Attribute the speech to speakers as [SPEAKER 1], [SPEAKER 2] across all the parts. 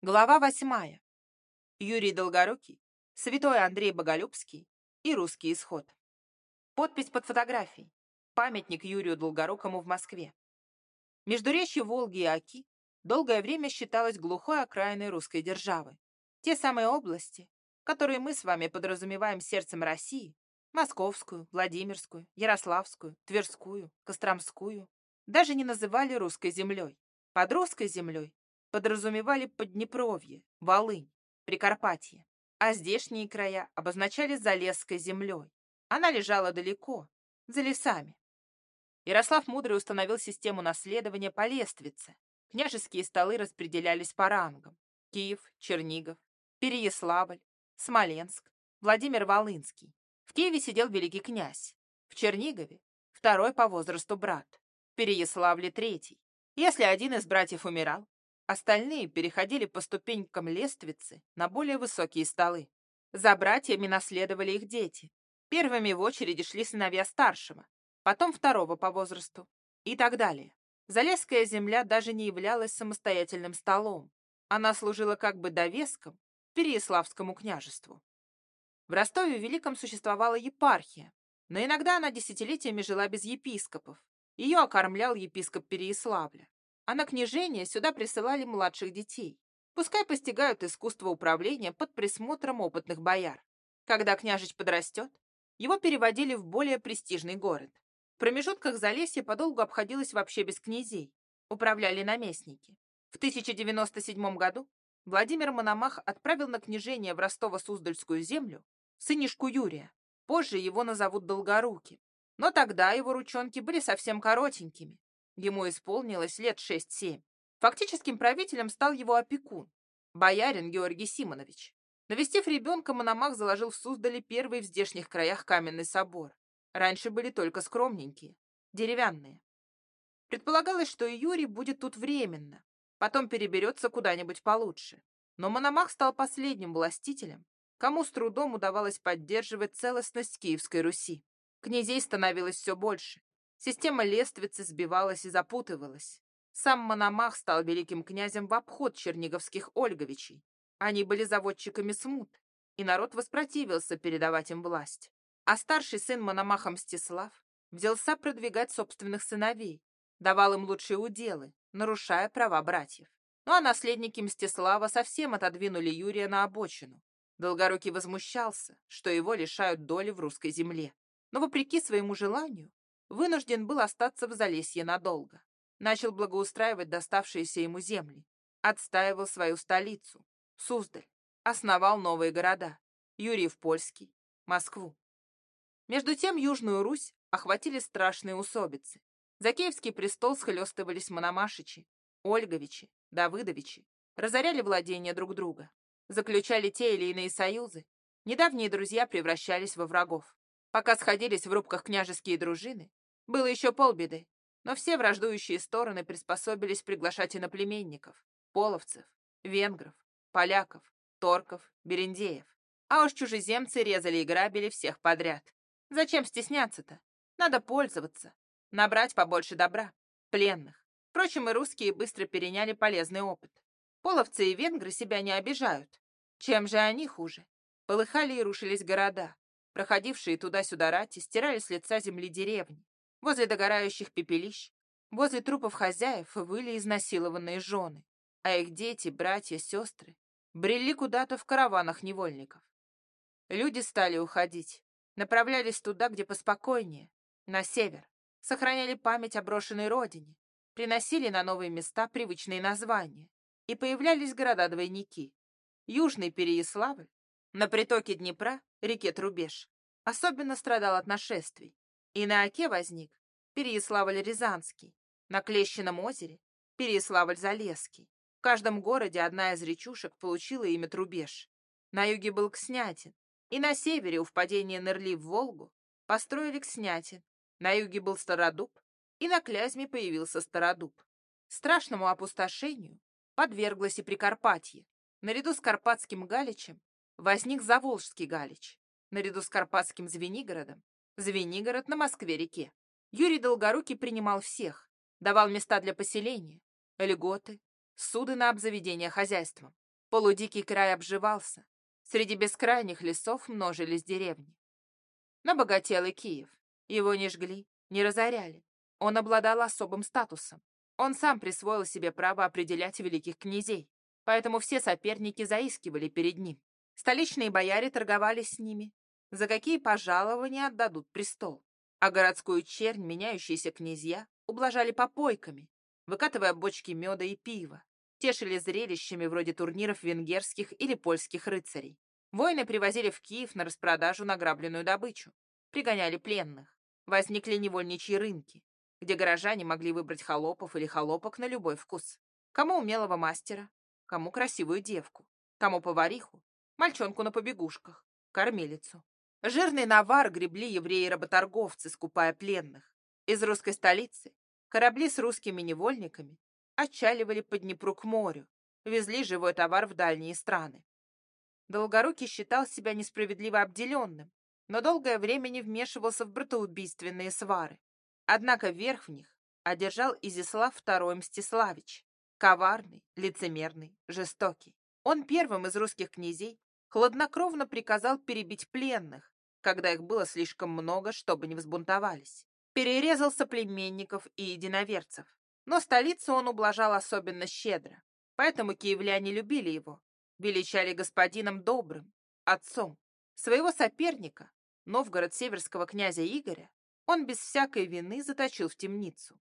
[SPEAKER 1] Глава восьмая. Юрий Долгорукий, Святой Андрей Боголюбский и Русский исход. Подпись под фотографией. Памятник Юрию Долгорукому в Москве. Междуречье Волги и Оки долгое время считалось глухой окраиной русской державы. Те самые области, которые мы с вами подразумеваем сердцем России, Московскую, Владимирскую, Ярославскую, Тверскую, Костромскую, даже не называли русской землей. Под русской землей подразумевали Поднепровье, Волынь, Прикарпатье, а здешние края обозначали Залесской землей. Она лежала далеко, за лесами. Ярослав Мудрый установил систему наследования по лествице. Княжеские столы распределялись по рангам. Киев, Чернигов, Переяславль, Смоленск, Владимир Волынский. В Киеве сидел великий князь. В Чернигове – второй по возрасту брат. В Переяславле – третий. Если один из братьев умирал, Остальные переходили по ступенькам лествицы на более высокие столы. За братьями наследовали их дети. Первыми в очереди шли сыновья старшего, потом второго по возрасту и так далее. Залесская земля даже не являлась самостоятельным столом. Она служила как бы довеском Переяславскому княжеству. В Ростове Великом существовала епархия, но иногда она десятилетиями жила без епископов. Ее окормлял епископ Переяславля а на княжение сюда присылали младших детей. Пускай постигают искусство управления под присмотром опытных бояр. Когда княжич подрастет, его переводили в более престижный город. В промежутках Залесье подолгу обходилось вообще без князей. Управляли наместники. В 1097 году Владимир Мономах отправил на княжение в Ростово-Суздальскую землю сынишку Юрия. Позже его назовут Долгоруким. Но тогда его ручонки были совсем коротенькими, Ему исполнилось лет шесть-семь. Фактическим правителем стал его опекун, боярин Георгий Симонович. Навестив ребенка, Мономах заложил в Суздале первый в здешних краях каменный собор. Раньше были только скромненькие, деревянные. Предполагалось, что и Юрий будет тут временно, потом переберется куда-нибудь получше. Но Мономах стал последним властителем, кому с трудом удавалось поддерживать целостность Киевской Руси. Князей становилось все больше. Система лествицы сбивалась и запутывалась. Сам Мономах стал великим князем в обход черниговских Ольговичей. Они были заводчиками смут, и народ воспротивился передавать им власть. А старший сын Мономаха Мстислав взялся продвигать собственных сыновей, давал им лучшие уделы, нарушая права братьев. Ну а наследники Мстислава совсем отодвинули Юрия на обочину. Долгорукий возмущался, что его лишают доли в русской земле. Но вопреки своему желанию, вынужден был остаться в Залесье надолго. Начал благоустраивать доставшиеся ему земли. Отстаивал свою столицу, Суздаль. Основал новые города. Юрьев-Польский, Москву. Между тем Южную Русь охватили страшные усобицы. За Киевский престол схлестывались Мономашичи, Ольговичи, Давыдовичи, разоряли владения друг друга, заключали те или иные союзы. Недавние друзья превращались во врагов. Пока сходились в рубках княжеские дружины, было еще полбеды, но все враждующие стороны приспособились приглашать иноплеменников, половцев, венгров, поляков, торков, берендеев. А уж чужеземцы резали и грабили всех подряд. Зачем стесняться-то? Надо пользоваться, набрать побольше добра, пленных. Впрочем, и русские быстро переняли полезный опыт. Половцы и венгры себя не обижают. Чем же они хуже? Полыхали и рушились города. Проходившие туда-сюда рати стирали с лица земли деревни. Возле догорающих пепелищ, возле трупов хозяев выли изнасилованные жены, а их дети, братья, сестры брели куда-то в караванах невольников. Люди стали уходить, направлялись туда, где поспокойнее, на север, сохраняли память о брошенной родине, приносили на новые места привычные названия, и появлялись города-двойники. Южный Переяславль, на притоке Днепра, реке Трубеж, особенно страдал от нашествий. И на Оке возник Переяславль-Рязанский, на Клещином озере Переяславль-Залесский. В каждом городе одна из речушек получила имя Трубеж. На юге был Кснятин, и на севере у впадения Нерли в Волгу построили Кснятин. На юге был Стародуб, и на Клязьме появился Стародуб. Страшному опустошению подверглось и Прикарпатье. Наряду с Карпатским Галичем возник Заволжский Галич. Наряду с Карпатским Звенигородом Звенигород на Москве-реке. Юрий Долгорукий принимал всех, давал места для поселения, льготы, суды на обзаведение хозяйством. Полудикий край обживался. Среди бескрайних лесов множились деревни. Но богател и Киев. Его не жгли, не разоряли. Он обладал особым статусом. Он сам присвоил себе право определять великих князей, поэтому все соперники заискивали перед ним. Столичные бояре торговали с ними. За какие пожалования отдадут престол? А городскую чернь, меняющиеся князья, ублажали попойками, выкатывая бочки меда и пива, тешили зрелищами вроде турниров венгерских или польских рыцарей. Воины привозили в Киев на распродажу награбленную добычу, пригоняли пленных. Возникли невольничьи рынки, где горожане могли выбрать холопов или холопок на любой вкус. Кому умелого мастера, кому красивую девку, кому повариху, мальчонку на побегушках, кормилицу. Жирный навар гребли евреи-работорговцы, скупая пленных. Из русской столицы корабли с русскими невольниками отчаливали по Днепру к морю, везли живой товар в дальние страны. Долгорукий считал себя несправедливо обделенным, но долгое время не вмешивался в братоубийственные свары. Однако верх в них одержал Изяслав II Мстиславич, коварный, лицемерный, жестокий. Он первым из русских князей хладнокровно приказал перебить пленных, когда их было слишком много, чтобы не взбунтовались. Перерезал соплеменников и единоверцев. Но столицу он ублажал особенно щедро, поэтому киевляне любили его, величали господином добрым, отцом. Своего соперника, Новгород северского князя Игоря, он без всякой вины заточил в темницу.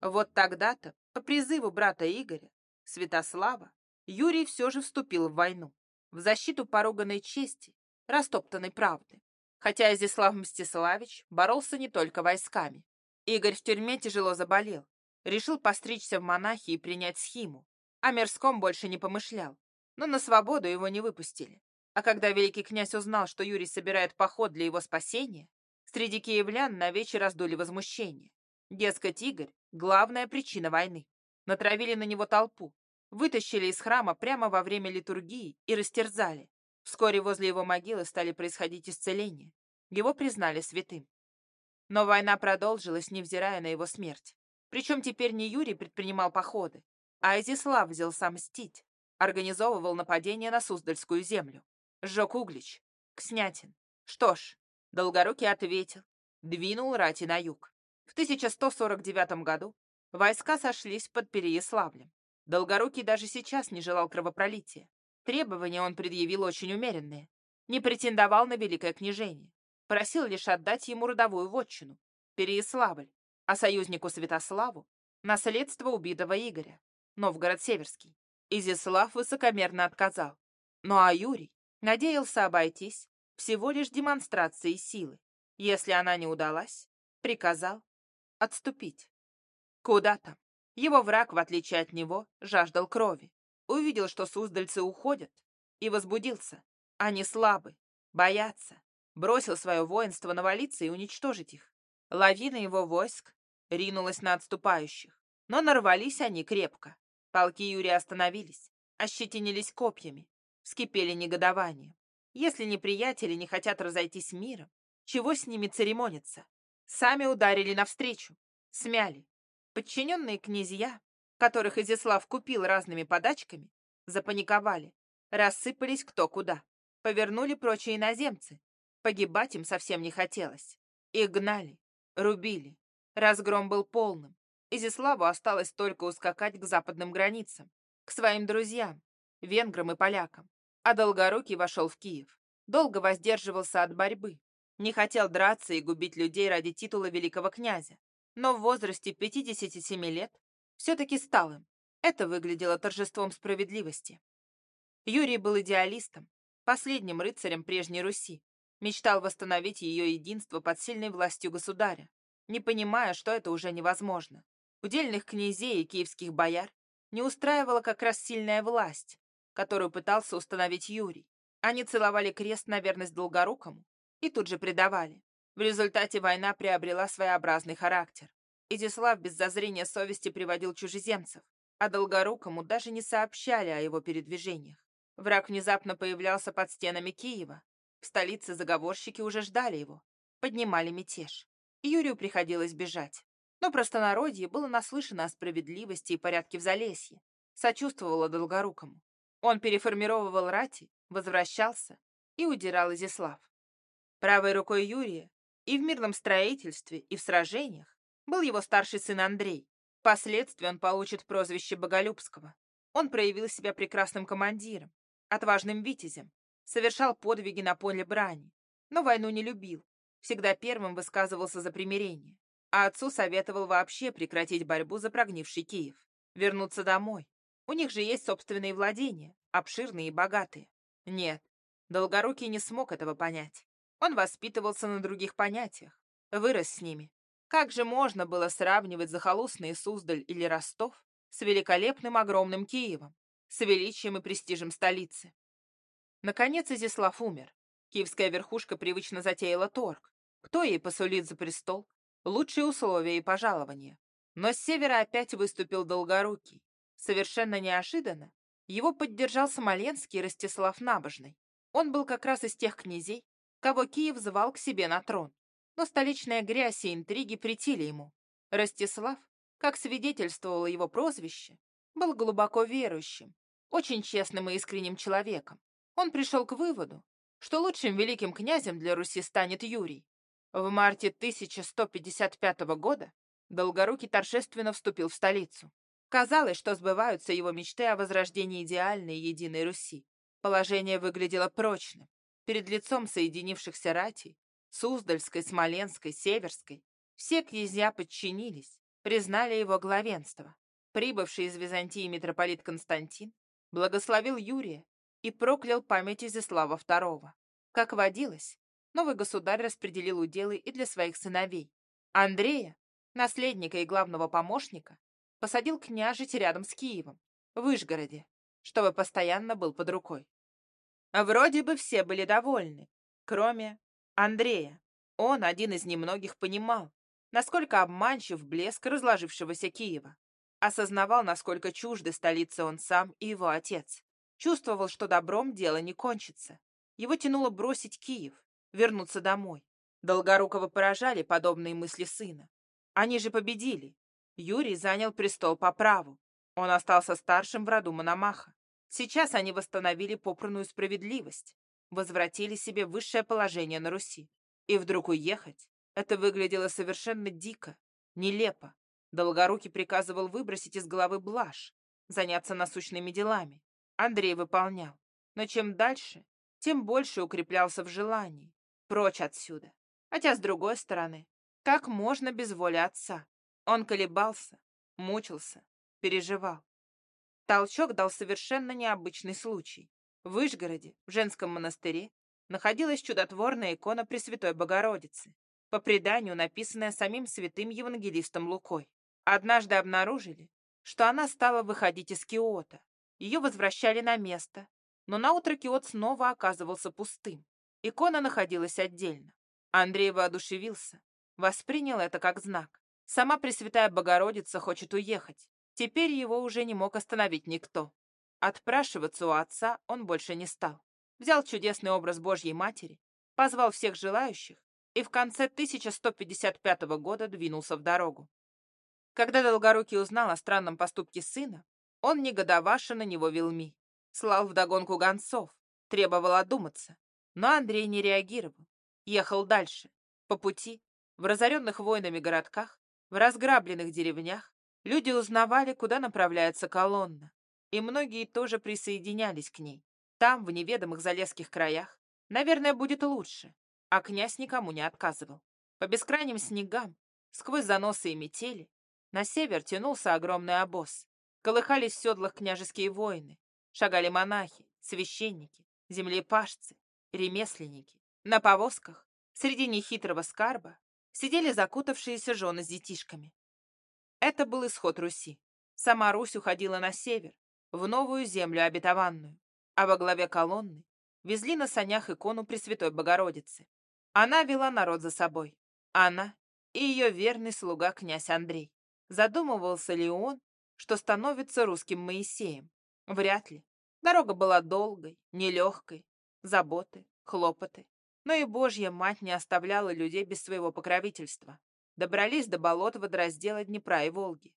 [SPEAKER 1] Вот тогда-то, по призыву брата Игоря, Святослава, Юрий все же вступил в войну, в защиту поруганной чести, растоптанной правды. Хотя Изяслав Мстиславич боролся не только войсками. Игорь в тюрьме тяжело заболел, решил постричься в монахи и принять схиму. О мирском больше не помышлял, но на свободу его не выпустили. А когда великий князь узнал, что Юрий собирает поход для его спасения, среди киевлян на вечер раздули возмущение. Дескать, Игорь — главная причина войны. Натравили на него толпу, вытащили из храма прямо во время литургии и растерзали. Вскоре возле его могилы стали происходить исцеления. Его признали святым. Но война продолжилась, невзирая на его смерть. Причем теперь не Юрий предпринимал походы, а Изислав взялся мстить, организовывал нападение на Суздальскую землю. Сжег Углич, Кснятин. Что ж, Долгорукий ответил, двинул рати на юг. В 1149 году войска сошлись под Переяславлем. Долгорукий даже сейчас не желал кровопролития. Требования он предъявил очень умеренные. Не претендовал на великое княжение. Просил лишь отдать ему родовую вотчину, Переяславль, а союзнику Святославу — наследство убитого Игоря, Новгород-Северский. Изяслав высокомерно отказал. Ну а Юрий надеялся обойтись всего лишь демонстрацией силы. Если она не удалась, приказал отступить. Куда там? Его враг, в отличие от него, жаждал крови. Увидел, что суздальцы уходят, и возбудился. Они слабы, боятся. Бросил свое воинство навалиться и уничтожить их. Лавина его войск ринулась на отступающих. Но нарвались они крепко. Полки Юрия остановились, ощетинились копьями, вскипели негодованием. Если неприятели не хотят разойтись миром, чего с ними церемониться? Сами ударили навстречу, смяли. Подчиненные князья, которых Изяслав купил разными подачками, запаниковали, рассыпались кто куда. Повернули прочие иноземцы. Погибать им совсем не хотелось. Их гнали, рубили. Разгром был полным. Изяславу осталось только ускакать к западным границам, к своим друзьям, венграм и полякам. А Долгорукий вошел в Киев. Долго воздерживался от борьбы. Не хотел драться и губить людей ради титула великого князя. Но в возрасте 57 лет все-таки стал им. Это выглядело торжеством справедливости. Юрий был идеалистом, последним рыцарем прежней Руси. Мечтал восстановить ее единство под сильной властью государя, не понимая, что это уже невозможно. Удельных князей и киевских бояр не устраивала как раз сильная власть, которую пытался установить Юрий. Они целовали крест на верность Долгорукому и тут же предавали. В результате война приобрела своеобразный характер. Изяслав без зазрения совести приводил чужеземцев, а Долгорукому даже не сообщали о его передвижениях. Враг внезапно появлялся под стенами Киева. В столице заговорщики уже ждали его, поднимали мятеж. Юрию приходилось бежать. Но простонародье было наслышано о справедливости и порядке в Залесье, сочувствовало Долгорукому. Он переформировывал рати, возвращался и удирал Изяслав. Правой рукой Юрия и в мирном строительстве, и в сражениях был его старший сын Андрей. Впоследствии он получит прозвище Боголюбского. Он проявил себя прекрасным командиром, отважным витязем, совершал подвиги на поле брани, но войну не любил, всегда первым высказывался за примирение, а отцу советовал вообще прекратить борьбу за прогнивший Киев, вернуться домой. У них же есть собственные владения, обширные и богатые. Нет, Долгорукий не смог этого понять. Он воспитывался на других понятиях, вырос с ними. Как же можно было сравнивать захолустные Суздаль или Ростов с великолепным огромным Киевом, с величием и престижем столицы? Наконец Изяслав умер. Киевская верхушка привычно затеяла торг. Кто ей посулит за престол? Лучшие условия и пожалования. Но с севера опять выступил Долгорукий. Совершенно неожиданно его поддержал Смоленский Ростислав Набожный. Он был как раз из тех князей, кого Киев звал к себе на трон. Но столичная грязь и интриги претили ему. Ростислав, как свидетельствовало его прозвище, был глубоко верующим, очень честным и искренним человеком. Он пришел к выводу, что лучшим великим князем для Руси станет Юрий. В марте 1155 года Долгорукий торжественно вступил в столицу. Казалось, что сбываются его мечты о возрождении идеальной единой Руси. Положение выглядело прочным. Перед лицом соединившихся ратей, Суздальской, Смоленской, Северской, все князья подчинились, признали его главенство. Прибывший из Византии митрополит Константин благословил Юрия и проклял память Изяслава II. Как водилось, новый государь распределил уделы и для своих сыновей. Андрея, наследника и главного помощника, посадил княжить рядом с Киевом, в Вышгороде, чтобы постоянно был под рукой. Вроде бы все были довольны, кроме Андрея. Он, один из немногих, понимал, насколько обманчив блеск разложившегося Киева. Осознавал, насколько чужды столицы он сам и его отец. Чувствовал, что добром дело не кончится. Его тянуло бросить Киев, вернуться домой. Долгорукого поражали подобные мысли сына. Они же победили. Юрий занял престол по праву. Он остался старшим в роду Мономаха. Сейчас они восстановили попранную справедливость, возвратили себе высшее положение на Руси. И вдруг уехать? Это выглядело совершенно дико, нелепо. Долгорукий приказывал выбросить из головы блажь, заняться насущными делами. Андрей выполнял. Но чем дальше, тем больше укреплялся в желании. Прочь отсюда. Хотя, с другой стороны, как можно без воли отца? Он колебался, мучился, переживал. Толчок дал совершенно необычный случай. В Вышгороде, в женском монастыре, находилась чудотворная икона Пресвятой Богородицы, по преданию написанная самим святым евангелистом Лукой. Однажды обнаружили, что она стала выходить из киота. Ее возвращали на место, но наутро киот снова оказывался пустым. Икона находилась отдельно. Андрей воодушевился, воспринял это как знак. Сама Пресвятая Богородица хочет уехать, Теперь его уже не мог остановить никто. Отпрашиваться у отца он больше не стал. Взял чудесный образ Божьей Матери, позвал всех желающих и в конце 1155 года двинулся в дорогу. Когда Долгорукий узнал о странном поступке сына, он негодоваше на него велми. Слал вдогонку гонцов, требовал одуматься. Но Андрей не реагировал. Ехал дальше. По пути, в разоренных войнами городках, в разграбленных деревнях, Люди узнавали, куда направляется колонна, и многие тоже присоединялись к ней. Там, в неведомых залесских краях, наверное, будет лучше, а князь никому не отказывал. По бескрайним снегам, сквозь заносы и метели, на север тянулся огромный обоз. Колыхались в седлах княжеские воины, шагали монахи, священники, землепашцы, ремесленники. На повозках, среди нехитрого скарба, сидели закутавшиеся жены с детишками. Это был исход Руси. Сама Русь уходила на север, в новую землю обетованную, а во главе колонны везли на санях икону Пресвятой Богородицы. Она вела народ за собой. Она и ее верный слуга князь Андрей. Задумывался ли он, что становится русским Моисеем? Вряд ли. Дорога была долгой, нелегкой, заботы, хлопоты. Но и Божья Мать не оставляла людей без своего покровительства. Добрались до болот водораздела Днепра и Волги.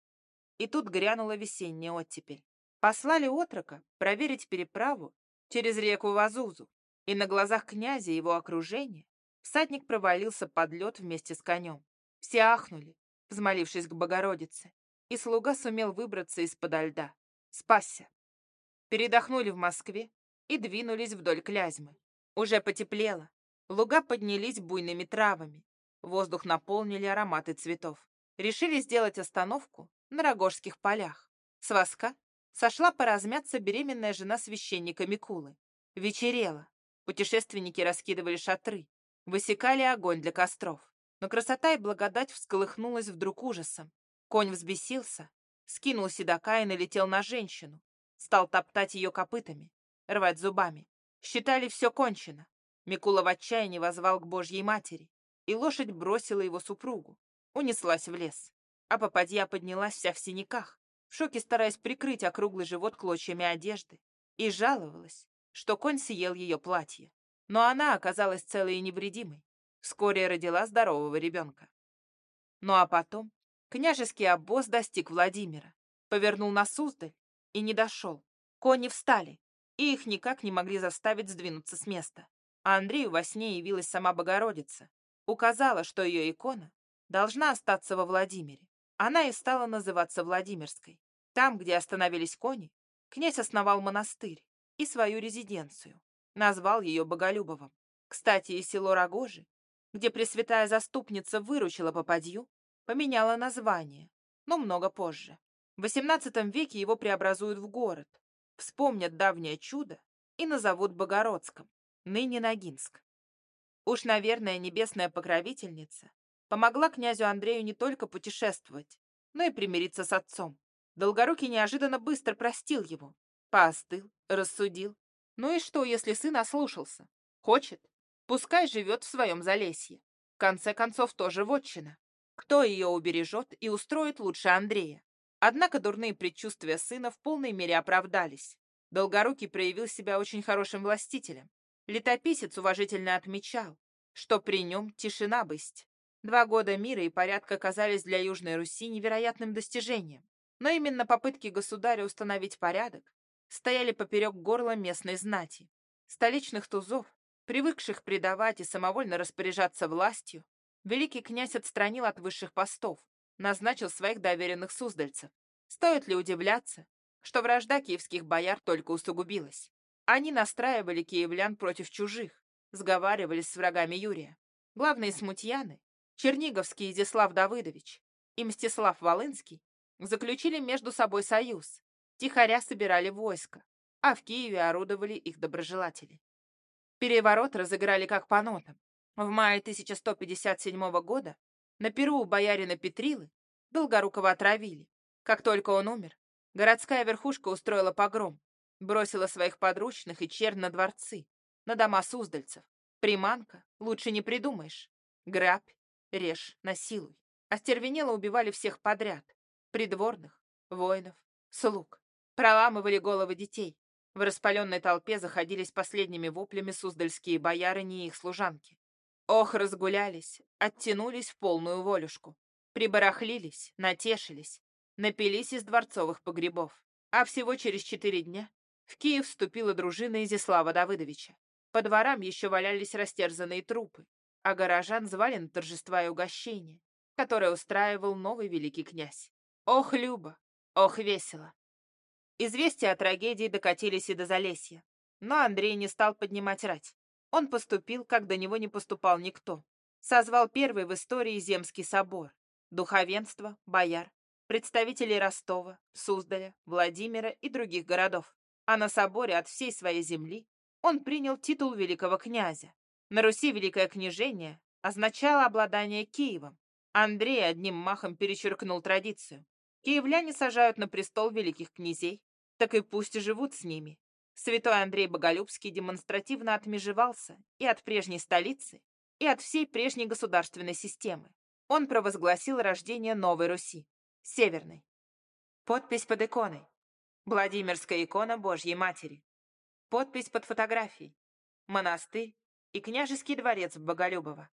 [SPEAKER 1] И тут грянула весенняя оттепель. Послали отрока проверить переправу через реку Вазузу, и на глазах князя и его окружения всадник провалился под лед вместе с конем. Все ахнули, взмолившись к Богородице, и слуга сумел выбраться из-под льда. Спасся. Передохнули в Москве и двинулись вдоль Клязьмы. Уже потеплело. Луга поднялись буйными травами. Воздух наполнили ароматы цветов. Решили сделать остановку на Рогожских полях. С воска сошла поразмяться беременная жена священника Микулы. Вечерело. Путешественники раскидывали шатры, высекали огонь для костров. Но красота и благодать всколыхнулась вдруг ужасом. Конь взбесился, скинул седока и налетел на женщину. Стал топтать ее копытами, рвать зубами. Считали все кончено. Микула в отчаянии возвал к Божьей Матери, и лошадь бросила его супругу. Унеслась в лес. А попадья поднялась вся в синяках, в шоке стараясь прикрыть округлый живот клочьями одежды, и жаловалась, что конь съел ее платье. Но она оказалась целой и невредимой. Вскоре родила здорового ребенка. Ну а потом княжеский обоз достиг Владимира, повернул на Суздаль и не дошел. Кони встали, и их никак не могли заставить сдвинуться с места. А Андрею во сне явилась сама Богородица, указала, что ее икона должна остаться во Владимире. Она и стала называться Владимирской. Там, где остановились кони, князь основал монастырь и свою резиденцию. Назвал ее Боголюбовым. Кстати, и село Рогожи, где Пресвятая Заступница выручила попадью, поменяла название, но много позже. В XVIII веке его преобразуют в город, вспомнят давнее чудо и назовут Богородском, ныне Ногинск. Уж, наверное, небесная покровительница помогла князю Андрею не только путешествовать, но и примириться с отцом. Долгорукий неожиданно быстро простил его, поостыл, рассудил. Ну и что, если сын ослушался? Хочет? Пускай живет в своем залесье. В конце концов, тоже вотчина. Кто ее убережет и устроит лучше Андрея? Однако дурные предчувствия сына в полной мере оправдались. Долгорукий проявил себя очень хорошим властителем. Летописец уважительно отмечал, что при нем тишина бысть. Два года мира и порядка казались для Южной Руси невероятным достижением. Но именно попытки государя установить порядок стояли поперек горла местной знати. Столичных тузов, привыкших предавать и самовольно распоряжаться властью, великий князь отстранил от высших постов, назначил своих доверенных суздальцев. Стоит ли удивляться, что вражда киевских бояр только усугубилась? Они настраивали киевлян против чужих, сговаривались с врагами Юрия. Главные смутьяны Черниговский Изяслав Давыдович и Мстислав Волынский заключили между собой союз, тихоря собирали войско, а в Киеве орудовали их доброжелатели. Переворот разыграли как по нотам. В мае 1157 года на Перу у боярина Петрилы Долгорукова отравили. Как только он умер, городская верхушка устроила погром, бросила своих подручных и чер на дворцы, на дома суздальцев. Приманка, лучше не придумаешь. Грабь, режь, насилуй. Остервенело убивали всех подряд. Придворных, воинов, слуг. Проламывали головы детей. В распаленной толпе заходились последними воплями суздальские боярыни и их служанки. Ох, разгулялись, оттянулись в полную волюшку. Прибарахлились, натешились, напились из дворцовых погребов. А всего через четыре дня в Киев вступила дружина Изяслава Давыдовича. По дворам еще валялись растерзанные трупы, а горожан звали на торжества и угощения, которые устраивал новый великий князь. Ох, Люба! Ох, весело! Известия о трагедии докатились и до Залесья, но Андрей не стал поднимать рать. Он поступил, как до него не поступал никто. Созвал первый в истории Земский собор. Духовенство, бояр, представителей Ростова, Суздаля, Владимира и других городов. А на соборе от всей своей земли он принял титул великого князя, на Руси Великое княжение означало обладание Киевом. Андрей одним махом перечеркнул традицию. Киевляне сажают на престол великих князей, так и пусть живут с ними. Святой Андрей Боголюбский демонстративно отмежевался и от прежней столицы, и от всей прежней государственной системы. Он провозгласил рождение новой Руси, Северной. Подпись под иконой. Владимирская икона Божьей Матери. Подпись под фотографией. Монастырь и княжеский дворец в Боголюбово.